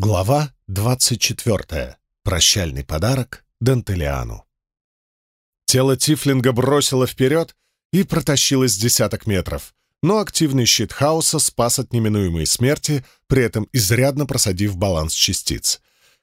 Глава 24. Прощальный подарок Дантелиану. Тело Тифлинга бросило вперед и протащилось десяток метров, но активный щит хаоса спас от неминуемой смерти, при этом изрядно просадив баланс частиц.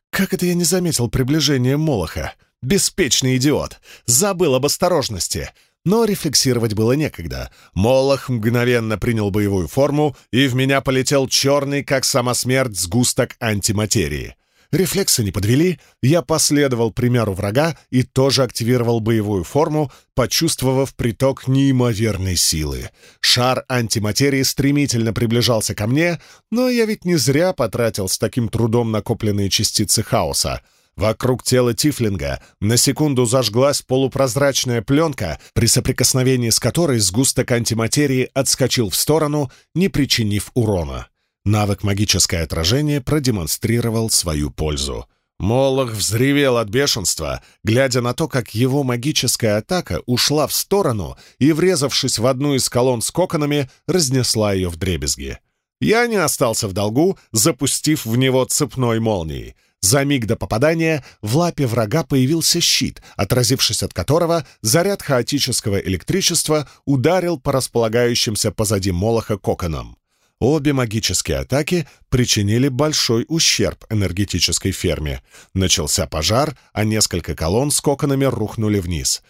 Как это я не заметил приближения Молоха? Беспечный идиот! Забыл об осторожности! Но рефлексировать было некогда. Молох мгновенно принял боевую форму, и в меня полетел черный, как сама смерть, сгусток антиматерии. Рефлексы не подвели, я последовал примеру врага и тоже активировал боевую форму, почувствовав приток неимоверной силы. Шар антиматерии стремительно приближался ко мне, но я ведь не зря потратил с таким трудом накопленные частицы хаоса — Вокруг тела Тифлинга на секунду зажглась полупрозрачная пленка, при соприкосновении с которой сгусток антиматерии отскочил в сторону, не причинив урона. Навык «Магическое отражение» продемонстрировал свою пользу. Молох взревел от бешенства, глядя на то, как его магическая атака ушла в сторону и, врезавшись в одну из колонн с коконами, разнесла ее в дребезги. Я не остался в долгу, запустив в него цепной молнией. За миг до попадания в лапе врага появился щит, отразившись от которого заряд хаотического электричества ударил по располагающимся позади Молоха коконам. Обе магические атаки причинили большой ущерб энергетической ферме. Начался пожар, а несколько колонн с коконами рухнули вниз.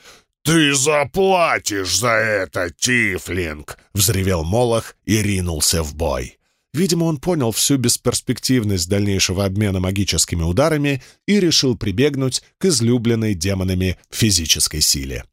«Ты заплатишь за это, Тифлинг!» — взревел Молох и ринулся в бой. Видимо, он понял всю бесперспективность дальнейшего обмена магическими ударами и решил прибегнуть к излюбленной демонами физической силе.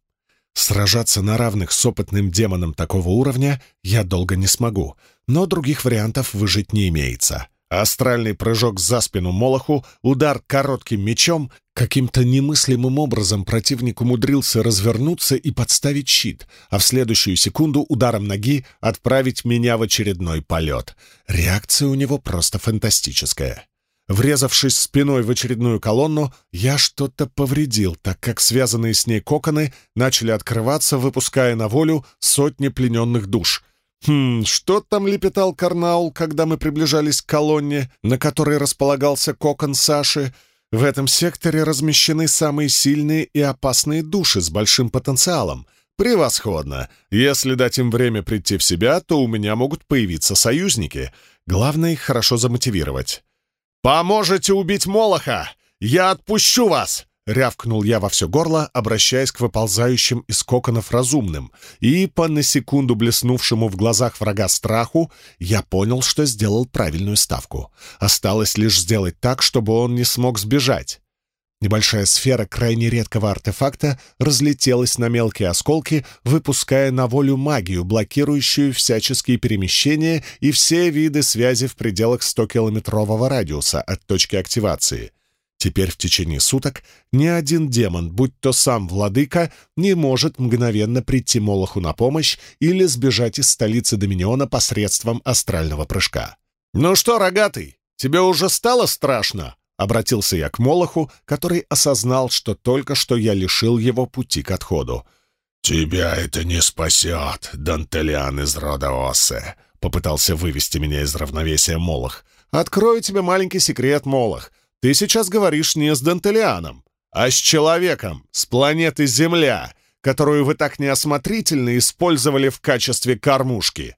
Сражаться на равных с опытным демоном такого уровня я долго не смогу, но других вариантов выжить не имеется. Астральный прыжок за спину Молоху, удар коротким мечом. Каким-то немыслимым образом противник умудрился развернуться и подставить щит, а в следующую секунду ударом ноги отправить меня в очередной полет. Реакция у него просто фантастическая. Врезавшись спиной в очередную колонну, я что-то повредил, так как связанные с ней коконы начали открываться, выпуская на волю сотни плененных душ — Хм, что там лепетал Карнаул, когда мы приближались к колонне, на которой располагался кокон Саши? В этом секторе размещены самые сильные и опасные души с большим потенциалом. Превосходно! Если дать им время прийти в себя, то у меня могут появиться союзники. Главное их хорошо замотивировать. «Поможете убить Молоха! Я отпущу вас!» — рявкнул я во все горло, обращаясь к выползающим из коконов разумным, и, по на секунду блеснувшему в глазах врага страху, я понял, что сделал правильную ставку. Осталось лишь сделать так, чтобы он не смог сбежать. Небольшая сфера крайне редкого артефакта разлетелась на мелкие осколки, выпуская на волю магию, блокирующую всяческие перемещения и все виды связи в пределах 100-километрового радиуса от точки активации — Теперь в течение суток ни один демон, будь то сам владыка, не может мгновенно прийти Молоху на помощь или сбежать из столицы Доминиона посредством астрального прыжка. «Ну что, рогатый, тебе уже стало страшно?» — обратился я к Молоху, который осознал, что только что я лишил его пути к отходу. «Тебя это не спасет, Дантелиан из рода Осе», — попытался вывести меня из равновесия Молох. «Открою тебе маленький секрет, Молох. Ты сейчас говоришь не с Дантелианом, а с человеком с планеты Земля, которую вы так неосмотрительно использовали в качестве кормушки».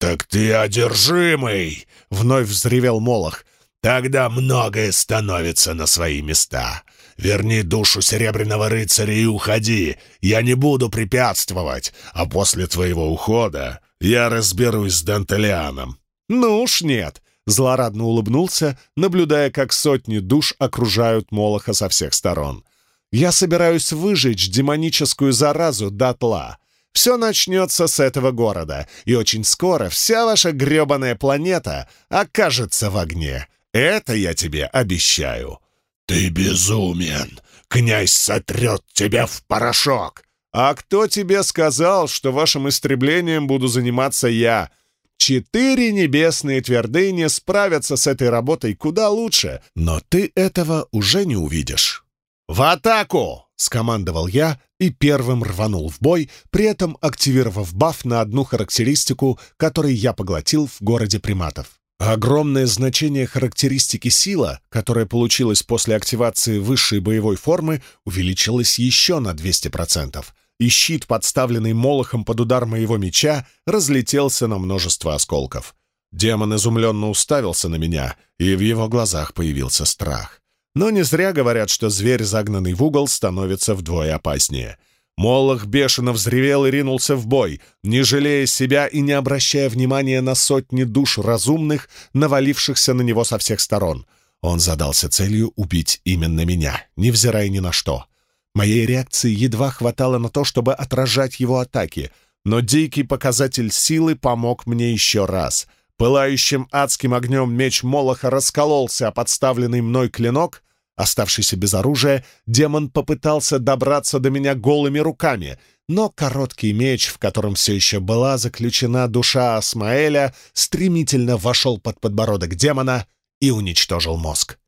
«Так ты одержимый!» — вновь взревел Молох. «Тогда многое становится на свои места. Верни душу Серебряного Рыцаря и уходи. Я не буду препятствовать, а после твоего ухода я разберусь с Дантелианом». «Ну уж нет злорадно улыбнулся, наблюдая, как сотни душ окружают Молоха со всех сторон. «Я собираюсь выжечь демоническую заразу дотла. Все начнется с этого города, и очень скоро вся ваша гребаная планета окажется в огне. Это я тебе обещаю». «Ты безумен! Князь сотрет тебя в порошок!» «А кто тебе сказал, что вашим истреблением буду заниматься я?» Четыре небесные твердыни справятся с этой работой куда лучше, но ты этого уже не увидишь. «В атаку!» — скомандовал я и первым рванул в бой, при этом активировав баф на одну характеристику, который я поглотил в городе приматов. огромное значение характеристики сила, которая получилась после активации высшей боевой формы, увеличилось еще на 200%, и щит, подставленный молохом под удар моего меча, разлетелся на множество осколков. Демон изумленно уставился на меня, и в его глазах появился страх. Но не зря говорят, что зверь, загнанный в угол, становится вдвое опаснее. Молох бешено взревел и ринулся в бой, не жалея себя и не обращая внимания на сотни душ разумных, навалившихся на него со всех сторон. Он задался целью убить именно меня, невзирая ни на что. Моей реакции едва хватало на то, чтобы отражать его атаки, но дикий показатель силы помог мне еще раз — Пылающим адским огнем меч Молоха раскололся, а подставленный мной клинок, оставшийся без оружия, демон попытался добраться до меня голыми руками, но короткий меч, в котором все еще была заключена душа Асмаэля, стремительно вошел под подбородок демона и уничтожил мозг.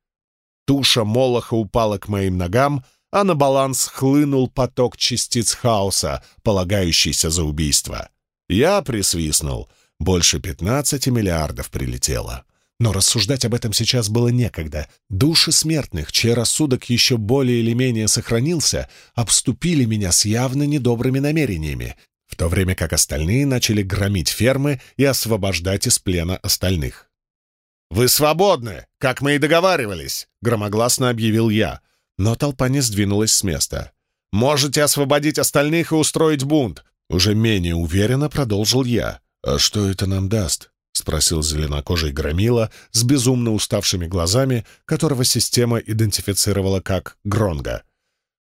Туша Молоха упала к моим ногам, а на баланс хлынул поток частиц хаоса, полагающийся за убийство. Я присвистнул — больше 15 миллиардов прилетело. Но рассуждать об этом сейчас было некогда. Души смертных, чей рассудок еще более или менее сохранился, обступили меня с явно недобрыми намерениями, в то время как остальные начали громить фермы и освобождать из плена остальных. «Вы свободны, как мы и договаривались!» — громогласно объявил я. Но толпа не сдвинулась с места. «Можете освободить остальных и устроить бунт!» Уже менее уверенно продолжил я. «А что это нам даст?» — спросил зеленокожий громила с безумно уставшими глазами, которого система идентифицировала как Гронга.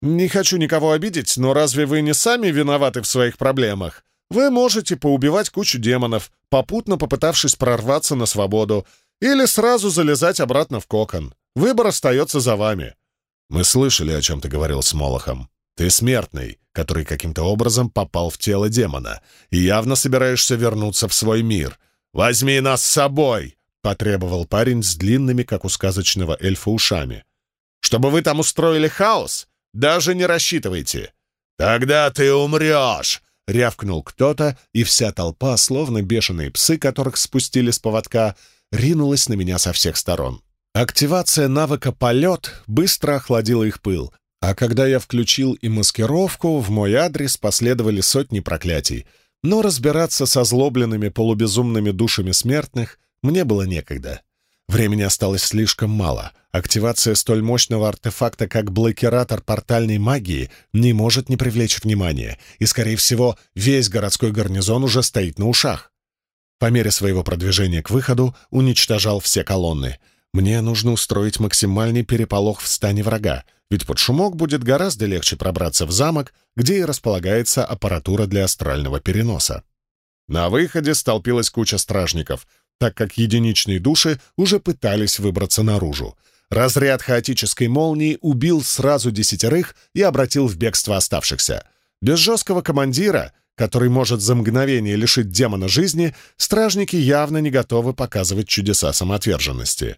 «Не хочу никого обидеть, но разве вы не сами виноваты в своих проблемах? Вы можете поубивать кучу демонов, попутно попытавшись прорваться на свободу, или сразу залезать обратно в кокон. Выбор остается за вами». «Мы слышали, о чем ты говорил с Молохом. Ты смертный, который каким-то образом попал в тело демона, и явно собираешься вернуться в свой мир. «Возьми нас с собой!» — потребовал парень с длинными, как у сказочного эльфа, ушами. «Чтобы вы там устроили хаос? Даже не рассчитывайте!» «Тогда ты умрешь!» — рявкнул кто-то, и вся толпа, словно бешеные псы, которых спустили с поводка, ринулась на меня со всех сторон. Активация навыка «Полет» быстро охладила их пыл, а когда я включил и маскировку, в мой адрес последовали сотни проклятий. Но разбираться со злобленными полубезумными душами смертных мне было некогда. Времени осталось слишком мало. Активация столь мощного артефакта, как блокиратор портальной магии, не может не привлечь внимания, и, скорее всего, весь городской гарнизон уже стоит на ушах. По мере своего продвижения к выходу уничтожал все колонны. Мне нужно устроить максимальный переполох в стане врага, ведь под шумок будет гораздо легче пробраться в замок, где и располагается аппаратура для астрального переноса. На выходе столпилась куча стражников, так как единичные души уже пытались выбраться наружу. Разряд хаотической молнии убил сразу десятерых и обратил в бегство оставшихся. Без жесткого командира, который может за мгновение лишить демона жизни, стражники явно не готовы показывать чудеса самоотверженности.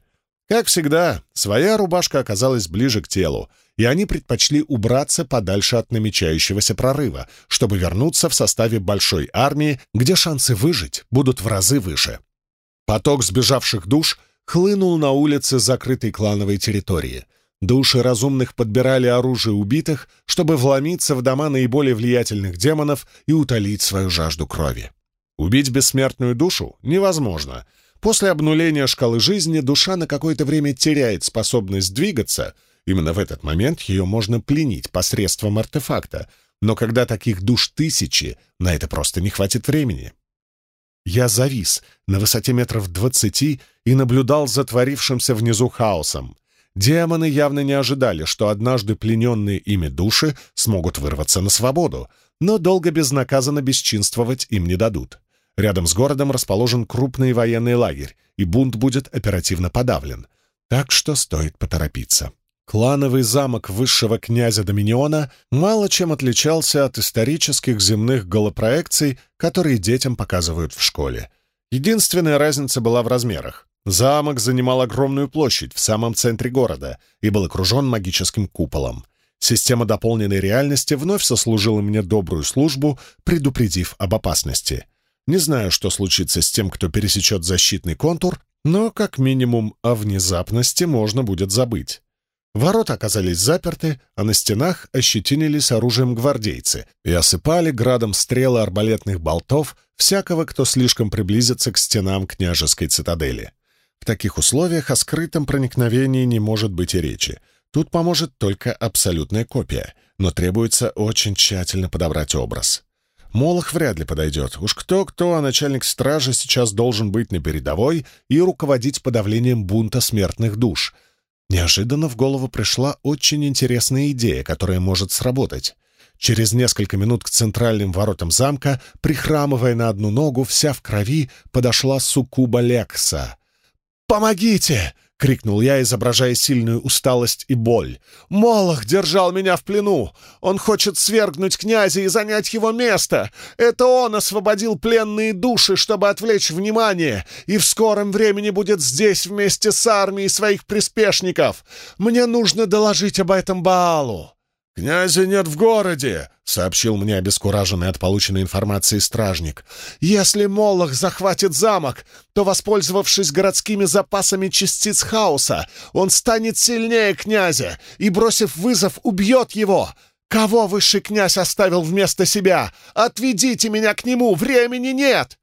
Как всегда, своя рубашка оказалась ближе к телу, и они предпочли убраться подальше от намечающегося прорыва, чтобы вернуться в составе большой армии, где шансы выжить будут в разы выше. Поток сбежавших душ хлынул на улицы закрытой клановой территории. Души разумных подбирали оружие убитых, чтобы вломиться в дома наиболее влиятельных демонов и утолить свою жажду крови. Убить бессмертную душу невозможно — После обнуления шкалы жизни душа на какое-то время теряет способность двигаться. Именно в этот момент ее можно пленить посредством артефакта. Но когда таких душ тысячи, на это просто не хватит времени. Я завис на высоте метров двадцати и наблюдал за творившимся внизу хаосом. Демоны явно не ожидали, что однажды плененные ими души смогут вырваться на свободу, но долго безнаказанно бесчинствовать им не дадут. Рядом с городом расположен крупный военный лагерь, и бунт будет оперативно подавлен. Так что стоит поторопиться. Клановый замок высшего князя Доминиона мало чем отличался от исторических земных голопроекций, которые детям показывают в школе. Единственная разница была в размерах. Замок занимал огромную площадь в самом центре города и был окружен магическим куполом. Система дополненной реальности вновь сослужила мне добрую службу, предупредив об опасности — не знаю, что случится с тем, кто пересечет защитный контур, Но, как минимум, о внезапности можно будет забыть. Ворота оказались заперты, а на стенах ощетинились оружием гвардейцы и осыпали градом стрелы арбалетных болтов всякого, кто слишком приблизится к стенам княжеской цитадели. В таких условиях о скрытом проникновении не может быть и речи. Тут поможет только абсолютная копия, но требуется очень тщательно подобрать образ. Молох вряд ли подойдет. Уж кто-кто, а начальник стражи сейчас должен быть на передовой и руководить подавлением бунта смертных душ — Неожиданно в голову пришла очень интересная идея, которая может сработать. Через несколько минут к центральным воротам замка, прихрамывая на одну ногу, вся в крови, подошла суккуба Лекса. «Помогите!» — крикнул я, изображая сильную усталость и боль. «Молох держал меня в плену! Он хочет свергнуть князя и занять его место! Это он освободил пленные души, чтобы отвлечь внимание, и в скором времени будет здесь вместе с армией своих приспешников! Мне нужно доложить об этом Баалу!» «Князя нет в городе!» — сообщил мне обескураженный от полученной информации стражник. «Если Молох захватит замок, то, воспользовавшись городскими запасами частиц хаоса, он станет сильнее князя и, бросив вызов, убьет его. Кого высший князь оставил вместо себя? Отведите меня к нему, времени нет!»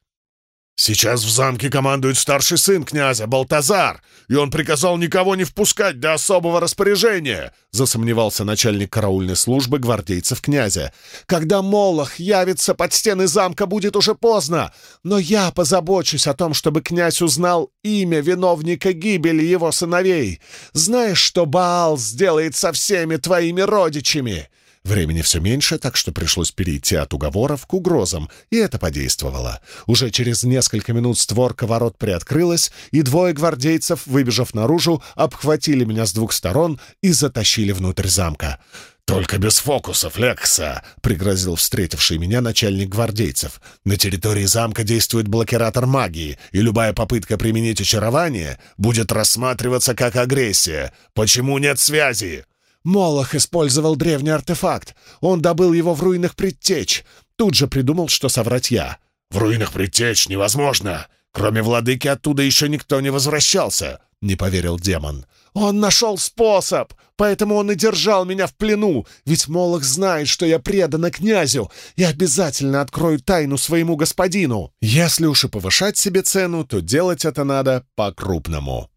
«Сейчас в замке командует старший сын князя, Балтазар, и он приказал никого не впускать до особого распоряжения», засомневался начальник караульной службы гвардейцев князя. «Когда Молох явится под стены замка, будет уже поздно, но я позабочусь о том, чтобы князь узнал имя виновника гибели его сыновей. Знаешь, что Баал сделает со всеми твоими родичами?» Времени все меньше, так что пришлось перейти от уговоров к угрозам, и это подействовало. Уже через несколько минут створка ворот приоткрылась, и двое гвардейцев, выбежав наружу, обхватили меня с двух сторон и затащили внутрь замка. «Только без фокусов, Лекса!» — пригрозил встретивший меня начальник гвардейцев. «На территории замка действует блокиратор магии, и любая попытка применить очарование будет рассматриваться как агрессия. Почему нет связи?» Молох использовал древний артефакт. Он добыл его в руинах предтеч. Тут же придумал, что соврать я. «В руинах предтеч невозможно! Кроме владыки оттуда еще никто не возвращался!» — не поверил демон. «Он нашел способ, поэтому он и держал меня в плену, ведь Молох знает, что я предана князю и обязательно открою тайну своему господину. Если уж и повышать себе цену, то делать это надо по-крупному».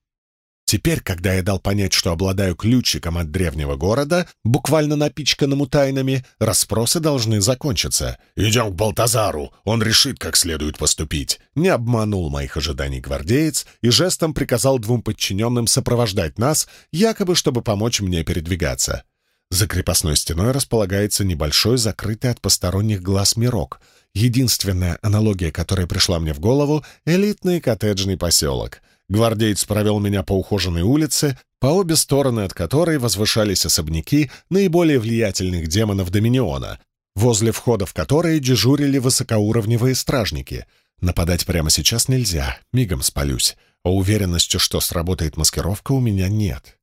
Теперь, когда я дал понять, что обладаю ключиком от древнего города, буквально напичканному тайнами, расспросы должны закончиться. «Идем к Балтазару, он решит, как следует поступить». Не обманул моих ожиданий гвардеец и жестом приказал двум подчиненным сопровождать нас, якобы чтобы помочь мне передвигаться. За крепостной стеной располагается небольшой, закрытый от посторонних глаз мирок. Единственная аналогия, которая пришла мне в голову — элитный коттеджный поселок — Гвардеец провел меня по ухоженной улице, по обе стороны от которой возвышались особняки наиболее влиятельных демонов Доминиона, возле входа в которые дежурили высокоуровневые стражники. Нападать прямо сейчас нельзя, мигом спалюсь, а уверенностью, что сработает маскировка, у меня нет.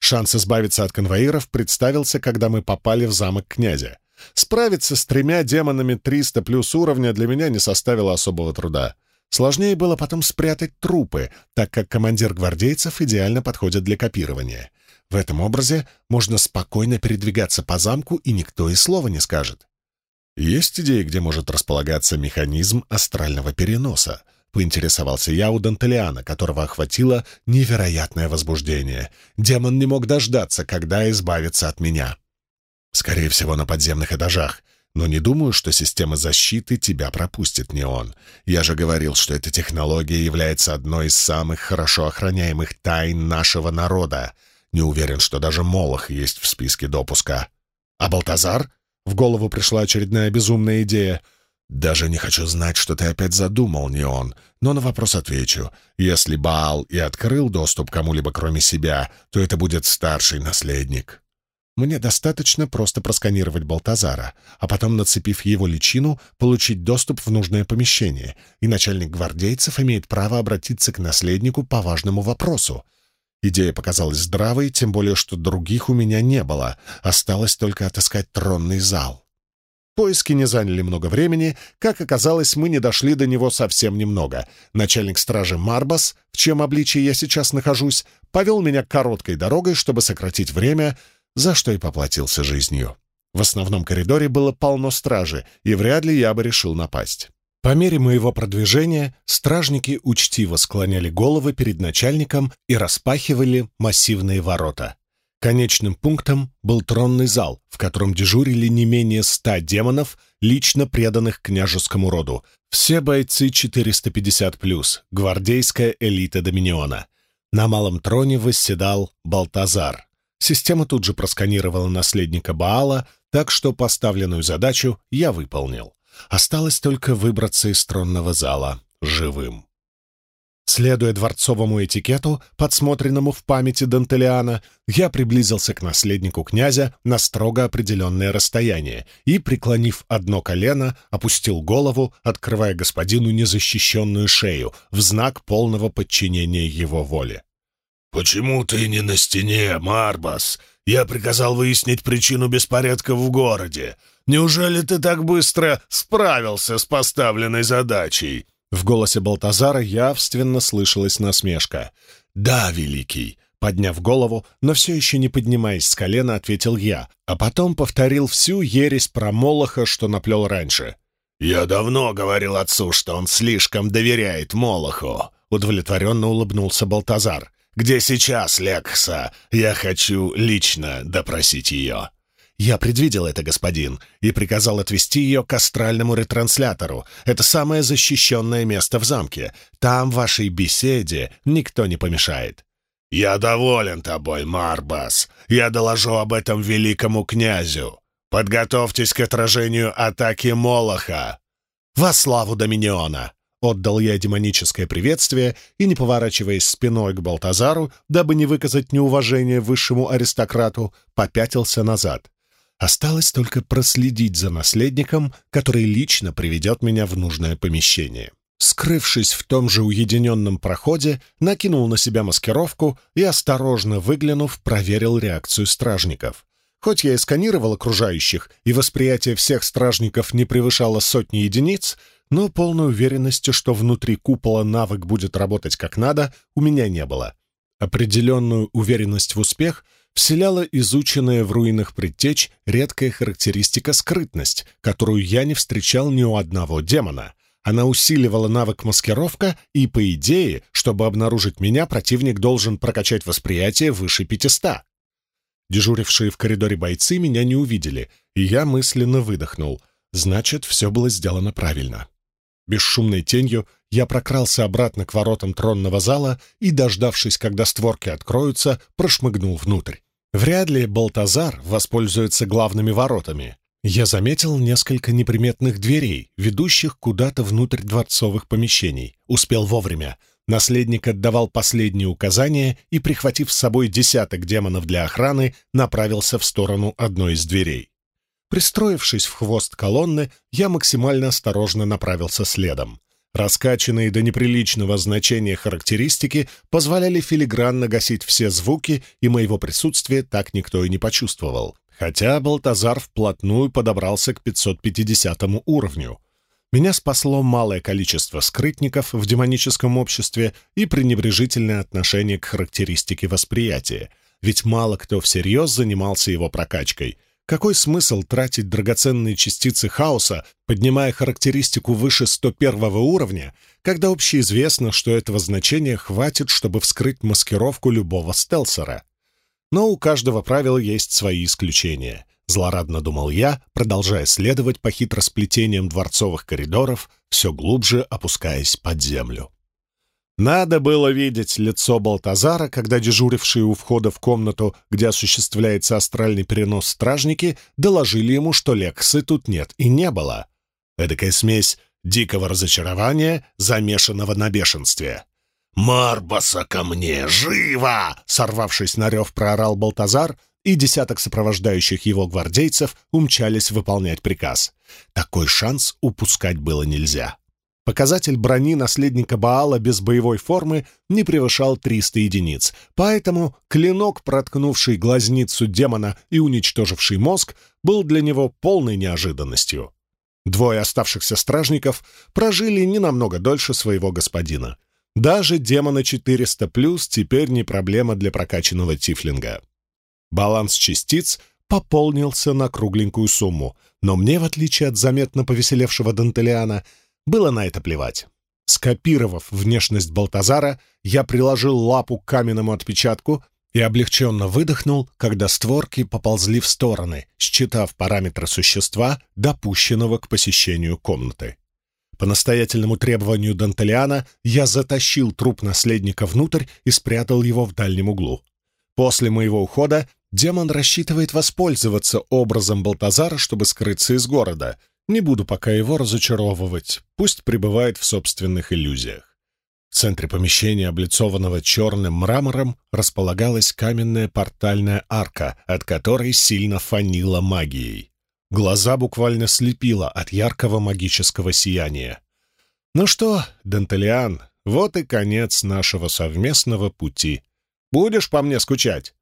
Шанс избавиться от конвоиров представился, когда мы попали в замок князя. Справиться с тремя демонами 300 плюс уровня для меня не составило особого труда. Сложнее было потом спрятать трупы, так как командир гвардейцев идеально подходит для копирования. В этом образе можно спокойно передвигаться по замку, и никто и слова не скажет. Есть идеи, где может располагаться механизм астрального переноса? Поинтересовался я у Дантелиана, которого охватило невероятное возбуждение. Демон не мог дождаться, когда избавится от меня. Скорее всего, на подземных этажах. Но не думаю, что система защиты тебя пропустит, не он. Я же говорил, что эта технология является одной из самых хорошо охраняемых тайн нашего народа. Не уверен, что даже Молох есть в списке допуска. А Балтазар? В голову пришла очередная безумная идея. Даже не хочу знать, что ты опять задумал, не он. Но на вопрос отвечу. Если Баал и открыл доступ кому-либо кроме себя, то это будет старший наследник. Мне достаточно просто просканировать Балтазара, а потом, нацепив его личину, получить доступ в нужное помещение, и начальник гвардейцев имеет право обратиться к наследнику по важному вопросу. Идея показалась здравой, тем более, что других у меня не было, осталось только отыскать тронный зал. Поиски не заняли много времени. Как оказалось, мы не дошли до него совсем немного. Начальник стражи Марбас, в чем обличии я сейчас нахожусь, повел меня короткой дорогой, чтобы сократить время, за что и поплатился жизнью. В основном коридоре было полно стражи, и вряд ли я бы решил напасть. По мере моего продвижения стражники учтиво склоняли головы перед начальником и распахивали массивные ворота. Конечным пунктом был тронный зал, в котором дежурили не менее ста демонов, лично преданных княжескому роду. Все бойцы 450+, гвардейская элита Доминиона. На малом троне восседал Балтазар. Система тут же просканировала наследника Баала, так что поставленную задачу я выполнил. Осталось только выбраться из тронного зала живым. Следуя дворцовому этикету, подсмотренному в памяти Дантелиана, я приблизился к наследнику князя на строго определенное расстояние и, преклонив одно колено, опустил голову, открывая господину незащищенную шею в знак полного подчинения его воле. «Почему ты не на стене, Марбас? Я приказал выяснить причину беспорядка в городе. Неужели ты так быстро справился с поставленной задачей?» В голосе Балтазара явственно слышалась насмешка. «Да, Великий!» Подняв голову, но все еще не поднимаясь с колена, ответил я, а потом повторил всю ересь про Молоха, что наплел раньше. «Я давно говорил отцу, что он слишком доверяет Молоху», — удовлетворенно улыбнулся Балтазар. «Где сейчас Лекса? Я хочу лично допросить ее». «Я предвидел это, господин, и приказал отвести ее к астральному ретранслятору. Это самое защищенное место в замке. Там вашей беседе никто не помешает». «Я доволен тобой, Марбас. Я доложу об этом великому князю. Подготовьтесь к отражению атаки Молоха». «Во славу Доминиона!» Отдал я демоническое приветствие и, не поворачиваясь спиной к Балтазару, дабы не выказать неуважение высшему аристократу, попятился назад. Осталось только проследить за наследником, который лично приведет меня в нужное помещение. Скрывшись в том же уединенном проходе, накинул на себя маскировку и, осторожно выглянув, проверил реакцию стражников. Хоть я и сканировал окружающих, и восприятие всех стражников не превышало сотни единиц, но полной уверенности, что внутри купола навык будет работать как надо, у меня не было. Определенную уверенность в успех — вселяла изученная в руинах предтеч редкая характеристика скрытность, которую я не встречал ни у одного демона. Она усиливала навык маскировка, и, по идее, чтобы обнаружить меня, противник должен прокачать восприятие выше 500. Дежурившие в коридоре бойцы меня не увидели, и я мысленно выдохнул. Значит, все было сделано правильно. Бесшумной тенью я прокрался обратно к воротам тронного зала и, дождавшись, когда створки откроются, прошмыгнул внутрь. Вряд ли Балтазар воспользуется главными воротами. Я заметил несколько неприметных дверей, ведущих куда-то внутрь дворцовых помещений. Успел вовремя. Наследник отдавал последние указания и, прихватив с собой десяток демонов для охраны, направился в сторону одной из дверей. Пристроившись в хвост колонны, я максимально осторожно направился следом. Раскачанные до неприличного значения характеристики позволяли филигранно гасить все звуки, и моего присутствия так никто и не почувствовал. Хотя Балтазар вплотную подобрался к 550 уровню. Меня спасло малое количество скрытников в демоническом обществе и пренебрежительное отношение к характеристике восприятия, ведь мало кто всерьез занимался его прокачкой — какой смысл тратить драгоценные частицы хаоса, поднимая характеристику выше 101 уровня, когда общеизвестно, что этого значения хватит, чтобы вскрыть маскировку любого стелсера? Но у каждого правила есть свои исключения. Злорадно думал я, продолжая следовать по хитросплетениям дворцовых коридоров, все глубже опускаясь под землю. Надо было видеть лицо Балтазара, когда дежурившие у входа в комнату, где осуществляется астральный перенос стражники, доложили ему, что Лексы тут нет и не было. Эдакая смесь дикого разочарования, замешанного на бешенстве. «Марбаса ко мне! Живо!» Сорвавшись на рев, проорал Балтазар, и десяток сопровождающих его гвардейцев умчались выполнять приказ. Такой шанс упускать было нельзя. Показатель брони наследника Баала без боевой формы не превышал 300 единиц, поэтому клинок, проткнувший глазницу демона и уничтоживший мозг, был для него полной неожиданностью. Двое оставшихся стражников прожили не намного дольше своего господина. Даже демона 400+, теперь не проблема для прокачанного тифлинга. Баланс частиц пополнился на кругленькую сумму, но мне, в отличие от заметно повеселевшего Дантелиана, было на это плевать. Скопировав внешность Балтазара, я приложил лапу к каменному отпечатку и облегченно выдохнул, когда створки поползли в стороны, считав параметры существа, допущенного к посещению комнаты. По настоятельному требованию Дантелиана я затащил труп наследника внутрь и спрятал его в дальнем углу. После моего ухода демон рассчитывает воспользоваться образом Балтазара, чтобы скрыться из города — не буду пока его разочаровывать, пусть пребывает в собственных иллюзиях. В центре помещения, облицованного черным мрамором, располагалась каменная портальная арка, от которой сильно фанила магией. Глаза буквально слепило от яркого магического сияния. «Ну что, Дантелиан, вот и конец нашего совместного пути. Будешь по мне скучать?»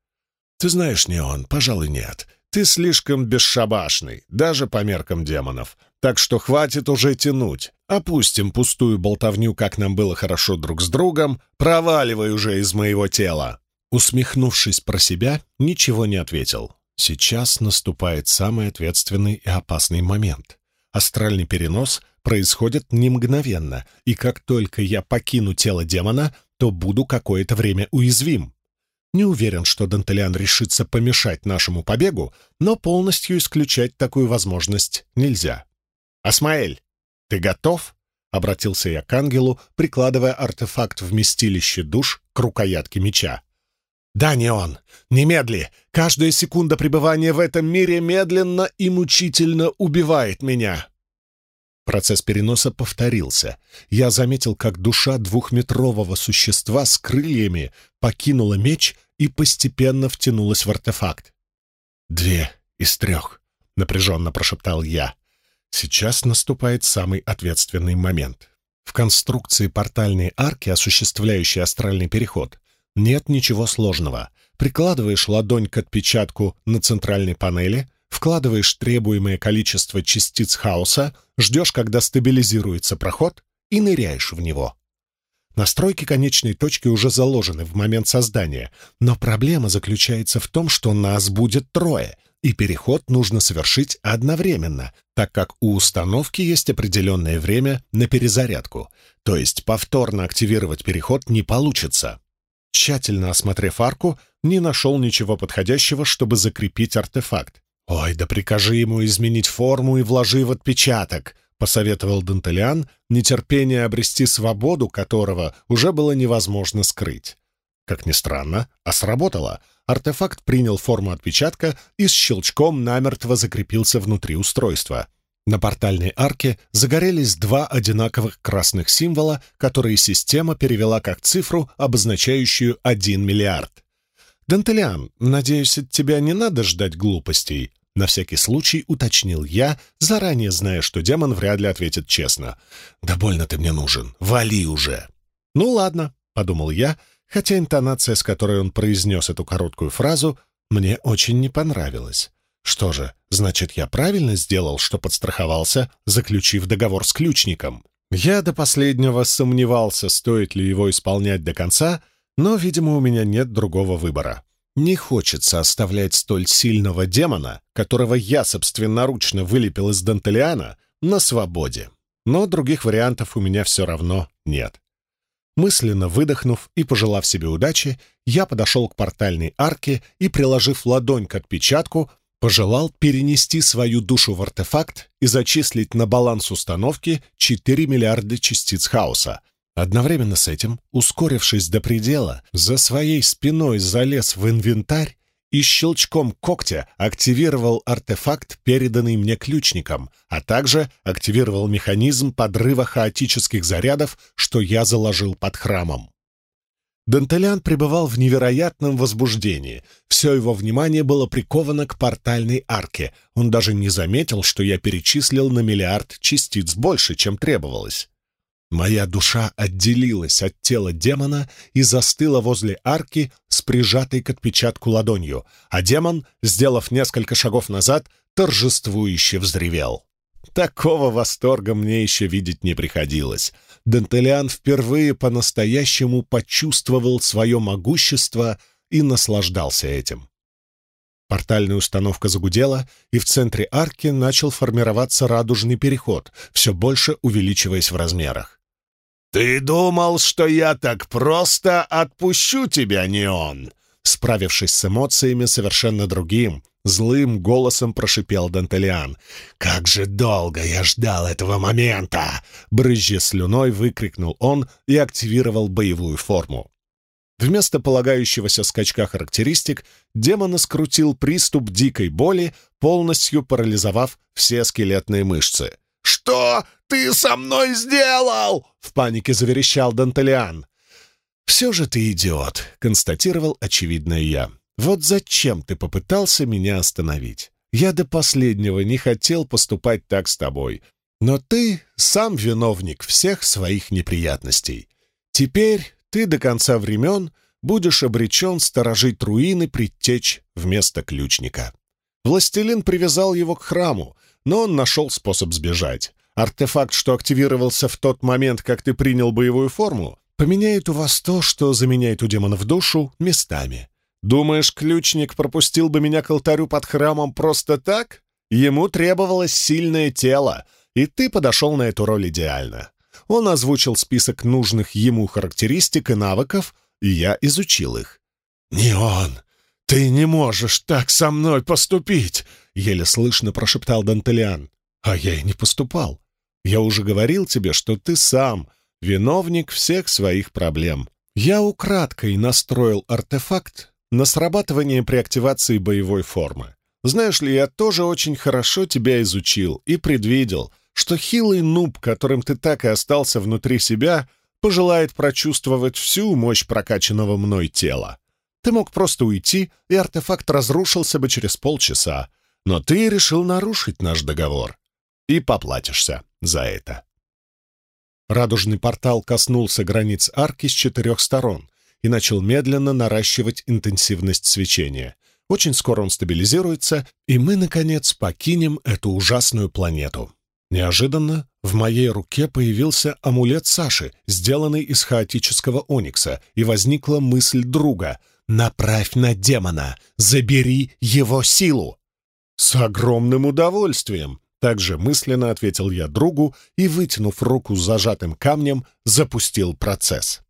«Ты знаешь, не он, пожалуй, нет. Ты слишком бесшабашный, даже по меркам демонов. Так что хватит уже тянуть. Опустим пустую болтовню, как нам было хорошо друг с другом. Проваливай уже из моего тела!» Усмехнувшись про себя, ничего не ответил. Сейчас наступает самый ответственный и опасный момент. Астральный перенос происходит не мгновенно, и как только я покину тело демона, то буду какое-то время уязвим. Не уверен, что Дантелиан решится помешать нашему побегу, но полностью исключать такую возможность нельзя. «Асмаэль, ты готов?» — обратился я к ангелу, прикладывая артефакт вместилище душ к рукоятке меча. «Да, не он! Немедли! Каждая секунда пребывания в этом мире медленно и мучительно убивает меня!» Процесс переноса повторился. Я заметил, как душа двухметрового существа с крыльями покинула меч и постепенно втянулась в артефакт. «Две из трех», — напряженно прошептал я. «Сейчас наступает самый ответственный момент. В конструкции портальной арки, осуществляющей астральный переход, нет ничего сложного. Прикладываешь ладонь к отпечатку на центральной панели — вкладываешь требуемое количество частиц хаоса, ждешь, когда стабилизируется проход, и ныряешь в него. Настройки конечной точки уже заложены в момент создания, но проблема заключается в том, что нас будет трое, и переход нужно совершить одновременно, так как у установки есть определенное время на перезарядку, то есть повторно активировать переход не получится. Тщательно осмотрев арку, не нашел ничего подходящего, чтобы закрепить артефакт, «Ой, да прикажи ему изменить форму и вложи в отпечаток», — посоветовал Дантелиан, нетерпение обрести свободу которого уже было невозможно скрыть. Как ни странно, а сработало. Артефакт принял форму отпечатка и с щелчком намертво закрепился внутри устройства. На портальной арке загорелись два одинаковых красных символа, которые система перевела как цифру, обозначающую 1 миллиард. «Дантелиан, надеюсь, от тебя не надо ждать глупостей?» На всякий случай уточнил я, заранее зная, что демон вряд ли ответит честно. «Да больно ты мне нужен. Вали уже!» «Ну ладно», — подумал я, хотя интонация, с которой он произнес эту короткую фразу, мне очень не понравилась. Что же, значит, я правильно сделал, что подстраховался, заключив договор с ключником? Я до последнего сомневался, стоит ли его исполнять до конца, но, видимо, у меня нет другого выбора. Не хочется оставлять столь сильного демона, которого я собственноручно вылепил из Дантелиана, на свободе. Но других вариантов у меня все равно нет. Мысленно выдохнув и пожелав себе удачи, я подошел к портальной арке и, приложив ладонь к отпечатку, пожелал перенести свою душу в артефакт и зачислить на баланс установки 4 миллиарда частиц хаоса, Одновременно с этим, ускорившись до предела, за своей спиной залез в инвентарь и щелчком когтя активировал артефакт, переданный мне ключником, а также активировал механизм подрыва хаотических зарядов, что я заложил под храмом. Дантелян пребывал в невероятном возбуждении. Все его внимание было приковано к портальной арке. Он даже не заметил, что я перечислил на миллиард частиц больше, чем требовалось. Моя душа отделилась от тела демона и застыла возле арки с прижатой к отпечатку ладонью, а демон, сделав несколько шагов назад, торжествующе взревел. Такого восторга мне еще видеть не приходилось. Дантелиан впервые по-настоящему почувствовал свое могущество и наслаждался этим. Портальная установка загудела, и в центре арки начал формироваться радужный переход, все больше увеличиваясь в размерах. «Ты думал, что я так просто отпущу тебя, Неон?» Справившись с эмоциями совершенно другим, злым голосом прошипел Дантелиан. «Как же долго я ждал этого момента!» Брызжа слюной выкрикнул он и активировал боевую форму. Вместо полагающегося скачка характеристик демона скрутил приступ дикой боли, полностью парализовав все скелетные мышцы. «Что ты со мной сделал?» — в панике заверещал Дантелиан. «Все же ты идиот», — констатировал очевидное я. «Вот зачем ты попытался меня остановить? Я до последнего не хотел поступать так с тобой, но ты сам виновник всех своих неприятностей. Теперь ты до конца времен будешь обречен сторожить руины предтечь вместо ключника». Властелин привязал его к храму, но он нашел способ сбежать. Артефакт, что активировался в тот момент, как ты принял боевую форму, поменяет у вас то, что заменяет у демонов душу, местами. Думаешь, ключник пропустил бы меня к алтарю под храмом просто так? Ему требовалось сильное тело, и ты подошел на эту роль идеально. Он озвучил список нужных ему характеристик и навыков, и я изучил их. «Не он! Ты не можешь так со мной поступить!» — еле слышно прошептал Дантелиан. «А я и не поступал. Я уже говорил тебе, что ты сам виновник всех своих проблем. Я украдкой настроил артефакт на срабатывание при активации боевой формы. Знаешь ли, я тоже очень хорошо тебя изучил и предвидел, что хилый нуб, которым ты так и остался внутри себя, пожелает прочувствовать всю мощь прокачанного мной тела. Ты мог просто уйти, и артефакт разрушился бы через полчаса, но ты решил нарушить наш договор. И поплатишься за это. Радужный портал коснулся границ арки с четырех сторон и начал медленно наращивать интенсивность свечения. Очень скоро он стабилизируется, и мы, наконец, покинем эту ужасную планету. Неожиданно в моей руке появился амулет Саши, сделанный из хаотического оникса, и возникла мысль друга «Направь на демона! Забери его силу!» «С огромным удовольствием!» Также мысленно ответил я другу и, вытянув руку с зажатым камнем, запустил процесс.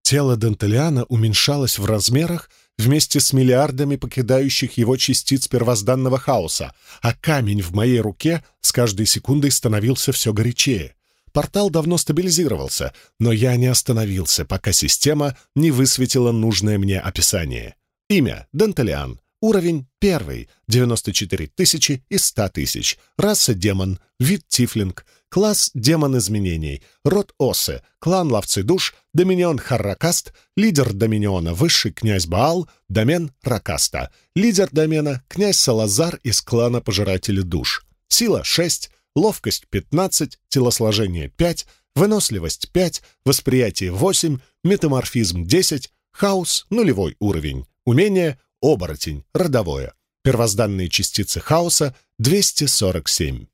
Тело Дантелиана уменьшалось в размерах вместе с миллиардами покидающих его частиц первозданного хаоса, а камень в моей руке с каждой секундой становился все горячее. Портал давно стабилизировался, но я не остановился, пока система не высветила нужное мне описание. Имя — Дантелиан. Уровень первый, 94 тысячи из 100 тысяч. Раса демон, вид тифлинг, класс демон изменений, род осы, клан ловцы душ, доминион Харракаст, лидер доминиона высший князь Баал, домен Ракаста, лидер домена князь Салазар из клана пожиратели душ. Сила 6, ловкость 15, телосложение 5, выносливость 5, восприятие 8, метаморфизм 10, хаос нулевой уровень, умение оборотень, родовое. Первозданные частицы хаоса — 247.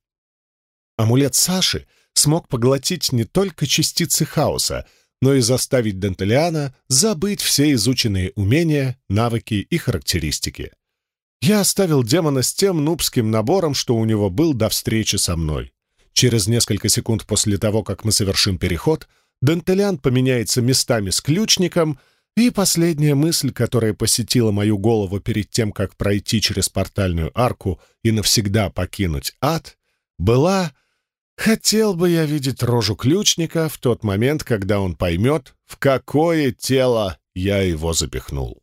Амулет Саши смог поглотить не только частицы хаоса, но и заставить Дентелиана забыть все изученные умения, навыки и характеристики. Я оставил демона с тем нубским набором, что у него был до встречи со мной. Через несколько секунд после того, как мы совершим переход, Дентелиан поменяется местами с ключником — и последняя мысль, которая посетила мою голову перед тем, как пройти через портальную арку и навсегда покинуть ад, была «Хотел бы я видеть рожу ключника в тот момент, когда он поймет, в какое тело я его запихнул».